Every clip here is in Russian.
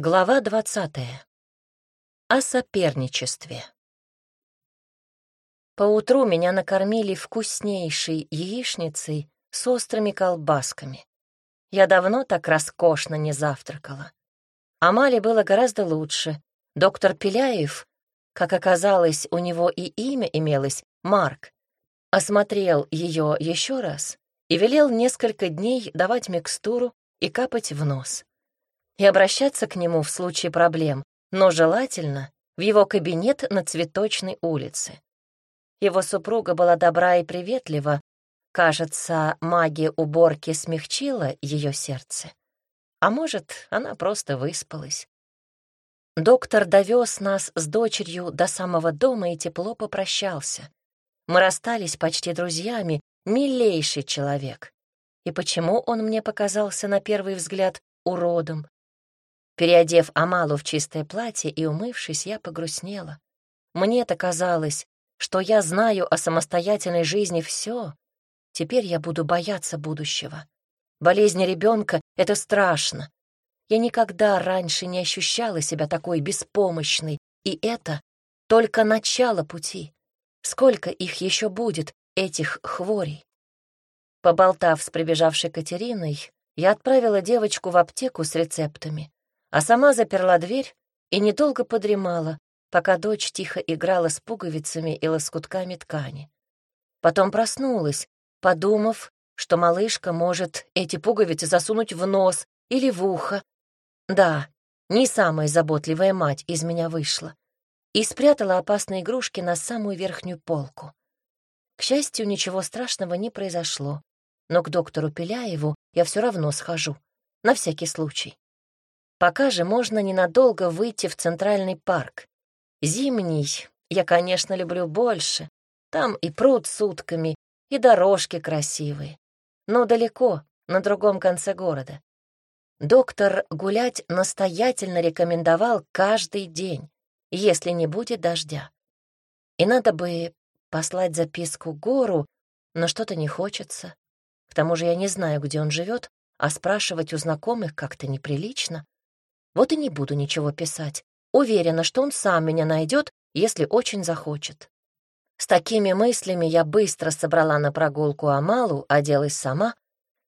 Глава двадцатая. О соперничестве. Поутру меня накормили вкуснейшей яичницей с острыми колбасками. Я давно так роскошно не завтракала. Амале было гораздо лучше. Доктор Пеляев, как оказалось, у него и имя имелось — Марк, осмотрел ее еще раз и велел несколько дней давать микстуру и капать в нос и обращаться к нему в случае проблем, но желательно в его кабинет на Цветочной улице. Его супруга была добра и приветлива. Кажется, магия уборки смягчила ее сердце. А может, она просто выспалась. Доктор довез нас с дочерью до самого дома и тепло попрощался. Мы расстались почти друзьями, милейший человек. И почему он мне показался на первый взгляд уродом? Переодев Амалу в чистое платье и умывшись, я погрустнела. Мне-то казалось, что я знаю о самостоятельной жизни все. Теперь я буду бояться будущего. Болезнь ребенка — это страшно. Я никогда раньше не ощущала себя такой беспомощной, и это только начало пути. Сколько их еще будет, этих хворей? Поболтав с прибежавшей Катериной, я отправила девочку в аптеку с рецептами а сама заперла дверь и недолго подремала, пока дочь тихо играла с пуговицами и лоскутками ткани. Потом проснулась, подумав, что малышка может эти пуговицы засунуть в нос или в ухо. Да, не самая заботливая мать из меня вышла. И спрятала опасные игрушки на самую верхнюю полку. К счастью, ничего страшного не произошло, но к доктору Пеляеву я все равно схожу, на всякий случай. Пока же можно ненадолго выйти в Центральный парк. Зимний я, конечно, люблю больше. Там и пруд с утками, и дорожки красивые. Но далеко, на другом конце города. Доктор гулять настоятельно рекомендовал каждый день, если не будет дождя. И надо бы послать записку Гору, но что-то не хочется. К тому же я не знаю, где он живет, а спрашивать у знакомых как-то неприлично. Вот и не буду ничего писать. Уверена, что он сам меня найдет, если очень захочет. С такими мыслями я быстро собрала на прогулку Амалу, оделась сама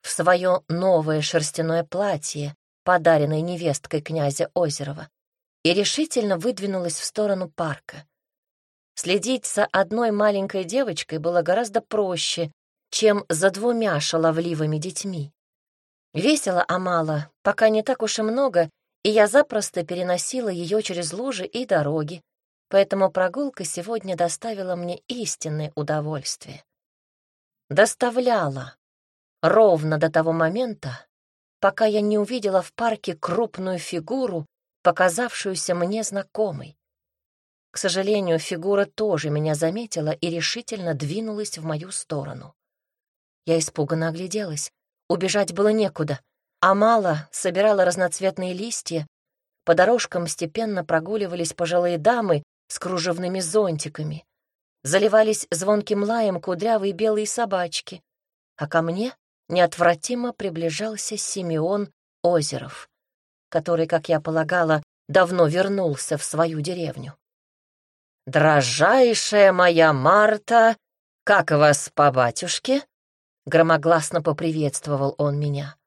в свое новое шерстяное платье, подаренное невесткой князя Озерова, и решительно выдвинулась в сторону парка. Следить за одной маленькой девочкой было гораздо проще, чем за двумя шаловливыми детьми. Весело Амала, пока не так уж и много, и я запросто переносила ее через лужи и дороги, поэтому прогулка сегодня доставила мне истинное удовольствие. Доставляла ровно до того момента, пока я не увидела в парке крупную фигуру, показавшуюся мне знакомой. К сожалению, фигура тоже меня заметила и решительно двинулась в мою сторону. Я испуганно огляделась. Убежать было некуда. Амала собирала разноцветные листья, по дорожкам степенно прогуливались пожилые дамы с кружевными зонтиками, заливались звонким лаем кудрявые белые собачки, а ко мне неотвратимо приближался Симеон Озеров, который, как я полагала, давно вернулся в свою деревню. «Дрожайшая моя Марта, как вас по батюшке?» Громогласно поприветствовал он меня.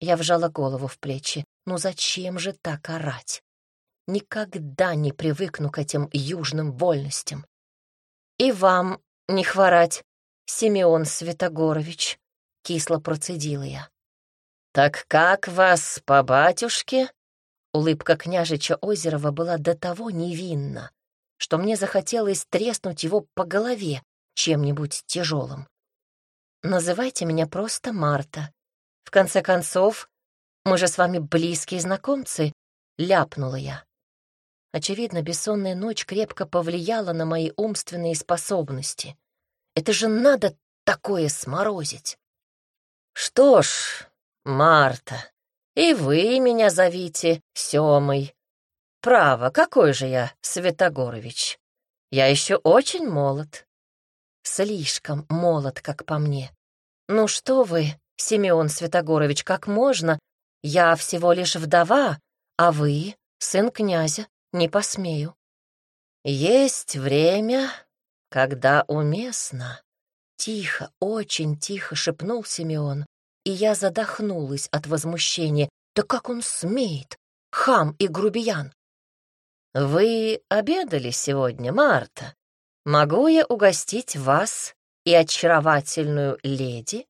Я вжала голову в плечи. Ну зачем же так орать? Никогда не привыкну к этим южным вольностям. И вам не хворать, Симеон Святогорович, кисло процедила я. Так как вас по батюшке? Улыбка княжича Озерова была до того невинна, что мне захотелось треснуть его по голове чем-нибудь тяжелым. Называйте меня просто Марта, в конце концов, мы же с вами близкие знакомцы, ляпнула я. Очевидно, бессонная ночь крепко повлияла на мои умственные способности. Это же надо такое сморозить. Что ж, Марта, и вы меня зовите Семой. Право, какой же я, Светогорович? Я еще очень молод. Слишком молод, как по мне. Ну что вы, Семён Святогорович, как можно? Я всего лишь вдова, А вы, сын князя, не посмею. Есть время, когда уместно. Тихо, очень тихо шепнул Симеон, и я задохнулась от возмущения. Да как он смеет? Хам и грубиян. «Вы обедали сегодня, Марта? Могу я угостить вас и очаровательную леди?»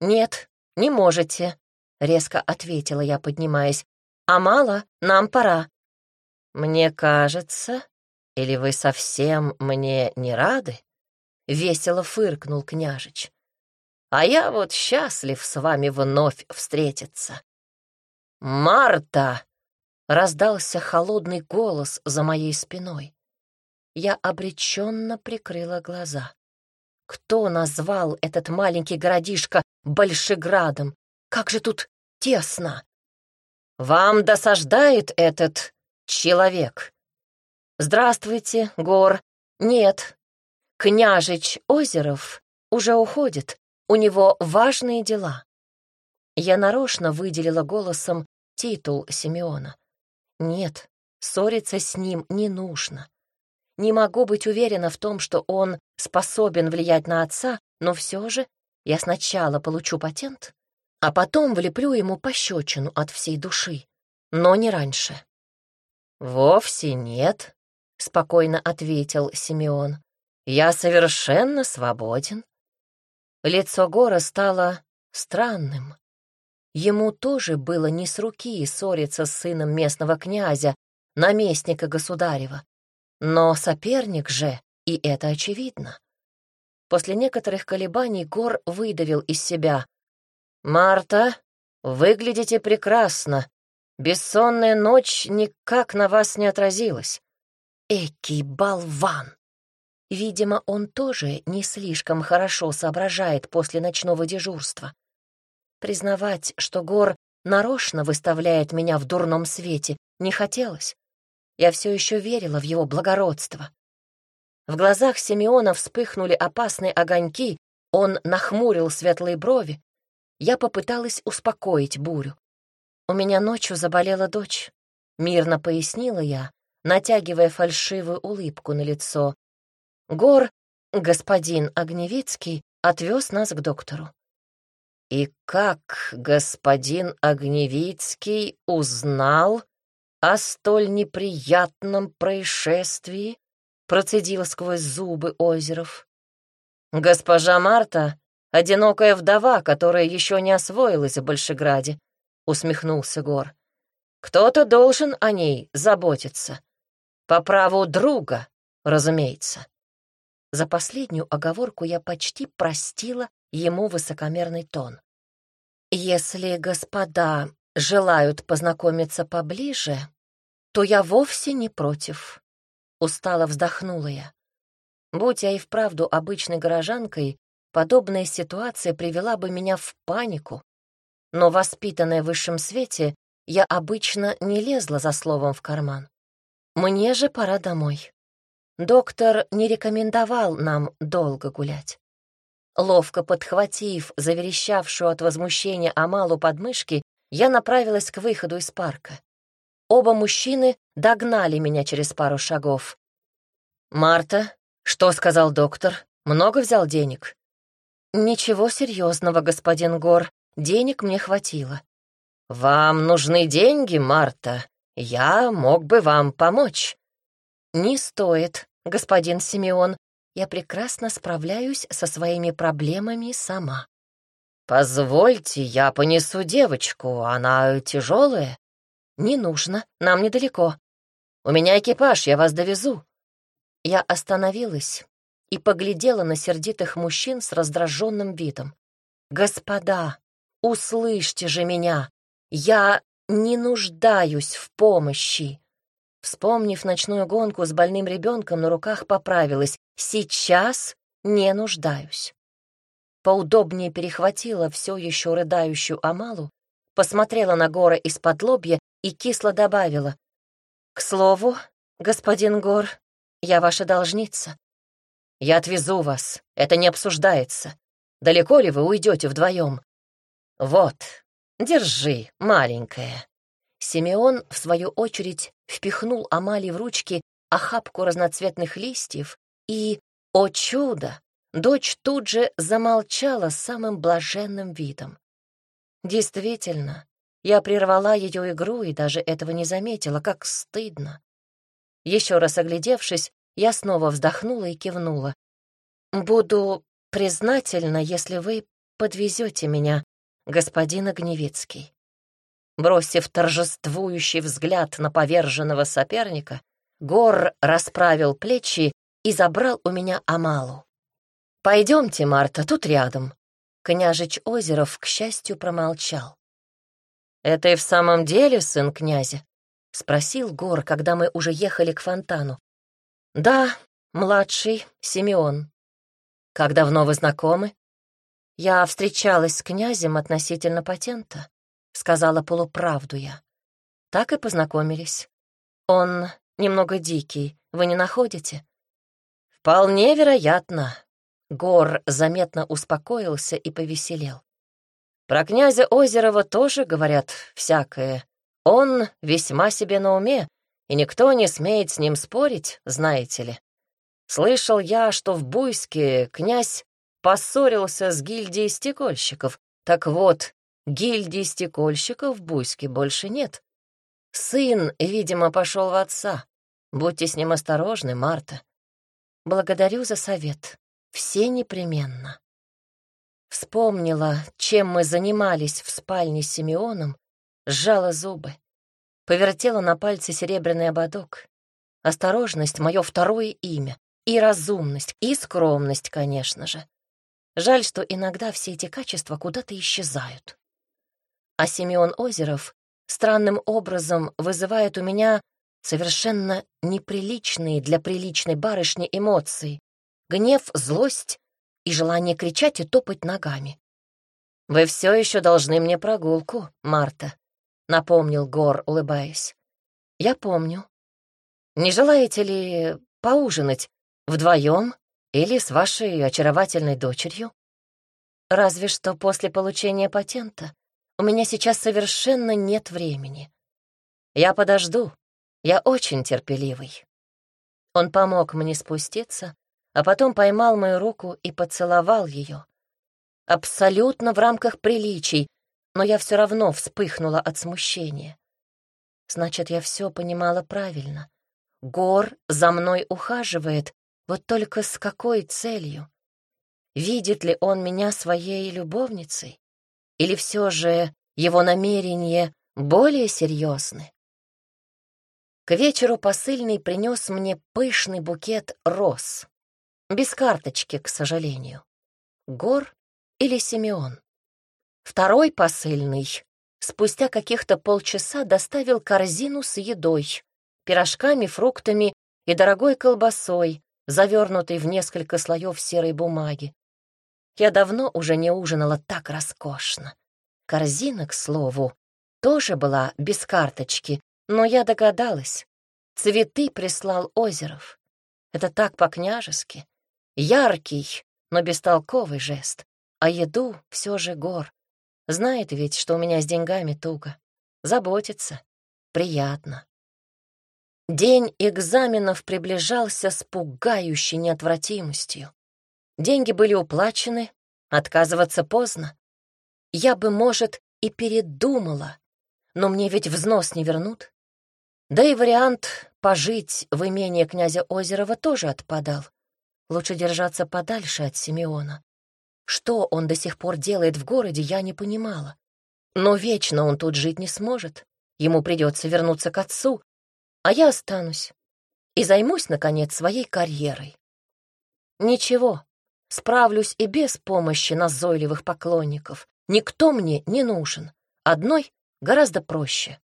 «Нет, не можете», — резко ответила я, поднимаясь. «А мало, нам пора». «Мне кажется, или вы совсем мне не рады?» — весело фыркнул княжич. «А я вот счастлив с вами вновь встретиться». «Марта!» — раздался холодный голос за моей спиной. Я обреченно прикрыла глаза. Кто назвал этот маленький городишко Большеградом? Как же тут тесно! Вам досаждает этот человек? Здравствуйте, Гор. Нет, княжич Озеров уже уходит, у него важные дела. Я нарочно выделила голосом титул Симеона. Нет, ссориться с ним не нужно. Не могу быть уверена в том, что он способен влиять на отца, но все же я сначала получу патент, а потом влеплю ему пощечину от всей души, но не раньше. «Вовсе нет», — спокойно ответил Симеон. «Я совершенно свободен». Лицо Гора стало странным. Ему тоже было не с руки ссориться с сыном местного князя, наместника государева. Но соперник же, и это очевидно. После некоторых колебаний Гор выдавил из себя. «Марта, выглядите прекрасно. Бессонная ночь никак на вас не отразилась». Экий болван! Видимо, он тоже не слишком хорошо соображает после ночного дежурства. Признавать, что Гор нарочно выставляет меня в дурном свете, не хотелось. Я все еще верила в его благородство. В глазах Симеона вспыхнули опасные огоньки, он нахмурил светлые брови. Я попыталась успокоить бурю. «У меня ночью заболела дочь», — мирно пояснила я, натягивая фальшивую улыбку на лицо. Гор, господин Огневицкий, отвез нас к доктору. «И как господин Огневицкий узнал о столь неприятном происшествии?» процедил сквозь зубы Озеров. «Госпожа Марта — одинокая вдова, которая еще не освоилась в Большеграде», — усмехнулся Гор. «Кто-то должен о ней заботиться. По праву друга, разумеется». За последнюю оговорку я почти простила ему высокомерный тон. «Если господа желают познакомиться поближе, то я вовсе не против», — устало вздохнула я. Будь я и вправду обычной горожанкой, подобная ситуация привела бы меня в панику. Но, воспитанная в высшем свете, я обычно не лезла за словом в карман. Мне же пора домой. Доктор не рекомендовал нам долго гулять. Ловко подхватив заверещавшую от возмущения Амалу подмышки, я направилась к выходу из парка. Оба мужчины догнали меня через пару шагов. «Марта, что сказал доктор? Много взял денег?» «Ничего серьезного, господин Гор. Денег мне хватило». «Вам нужны деньги, Марта? Я мог бы вам помочь». «Не стоит, господин Симеон. Я прекрасно справляюсь со своими проблемами сама». «Позвольте, я понесу девочку, она тяжелая». «Не нужно, нам недалеко. У меня экипаж, я вас довезу». Я остановилась и поглядела на сердитых мужчин с раздраженным видом. «Господа, услышьте же меня! Я не нуждаюсь в помощи!» Вспомнив ночную гонку с больным ребенком на руках, поправилась. «Сейчас не нуждаюсь». Поудобнее перехватила все еще рыдающую Амалу, посмотрела на Гора из-под лобья и кисло добавила. «К слову, господин Гор, я ваша должница. Я отвезу вас, это не обсуждается. Далеко ли вы уйдете вдвоем? Вот, держи, маленькая. Симеон, в свою очередь, впихнул Амали в ручки охапку разноцветных листьев и, о чудо, дочь тут же замолчала самым блаженным видом. Действительно, я прервала ее игру и даже этого не заметила, как стыдно. Еще раз оглядевшись, я снова вздохнула и кивнула. «Буду признательна, если вы подвезете меня, господин Огневицкий». Бросив торжествующий взгляд на поверженного соперника, Гор расправил плечи и забрал у меня Амалу. «Пойдемте, Марта, тут рядом». Княжич Озеров, к счастью, промолчал. «Это и в самом деле сын князя?» — спросил Гор, когда мы уже ехали к фонтану. «Да, младший, Симеон. Как давно вы знакомы?» «Я встречалась с князем относительно патента», — сказала полуправду я. Так и познакомились. Он немного дикий, вы не находите? Вполне вероятно. Гор заметно успокоился и повеселел. Про князя Озерова тоже говорят всякое. Он весьма себе на уме, и никто не смеет с ним спорить, знаете ли. Слышал я, что в Буйске князь поссорился с гильдией стекольщиков. Так вот, гильдии стекольщиков в Буйске больше нет. Сын, видимо, пошел в отца. Будьте с ним осторожны, Марта. Благодарю за совет. Все непременно. Вспомнила, чем мы занимались в спальне с Симеоном, сжала зубы. Повертела на пальце серебряный ободок. Осторожность — мое второе имя. И разумность, и скромность, конечно же. Жаль, что иногда все эти качества куда-то исчезают. А Симеон Озеров странным образом вызывает у меня совершенно неприличные для приличной барышни эмоции. Гнев, злость и желание кричать и топать ногами. «Вы все еще должны мне прогулку, Марта», — напомнил Гор, улыбаясь. «Я помню. Не желаете ли поужинать вдвоем или с вашей очаровательной дочерью? Разве что после получения патента. У меня сейчас совершенно нет времени. Я подожду, я очень терпеливый. Он помог мне спуститься, а потом поймал мою руку и поцеловал ее. Абсолютно в рамках приличий, но я все равно вспыхнула от смущения. Значит, я все понимала правильно. Гор за мной ухаживает, вот только с какой целью? Видит ли он меня своей любовницей? Или все же его намерения более серьезны? К вечеру посыльный принес мне пышный букет роз. Без карточки, к сожалению. Гор или Симеон. Второй посыльный спустя каких-то полчаса доставил корзину с едой, пирожками, фруктами и дорогой колбасой, завернутой в несколько слоев серой бумаги. Я давно уже не ужинала так роскошно. Корзина, к слову, тоже была без карточки, но я догадалась. Цветы прислал Озеров. Это так по-княжески. Яркий, но бестолковый жест. А еду все же гор. Знает ведь, что у меня с деньгами туго. Заботится. Приятно. День экзаменов приближался с пугающей неотвратимостью. Деньги были уплачены, отказываться поздно. Я бы, может, и передумала, но мне ведь взнос не вернут. Да и вариант пожить в имении князя Озерова тоже отпадал. Лучше держаться подальше от Симеона. Что он до сих пор делает в городе, я не понимала. Но вечно он тут жить не сможет. Ему придется вернуться к отцу, а я останусь и займусь, наконец, своей карьерой. Ничего, справлюсь и без помощи назойливых поклонников. Никто мне не нужен. Одной гораздо проще.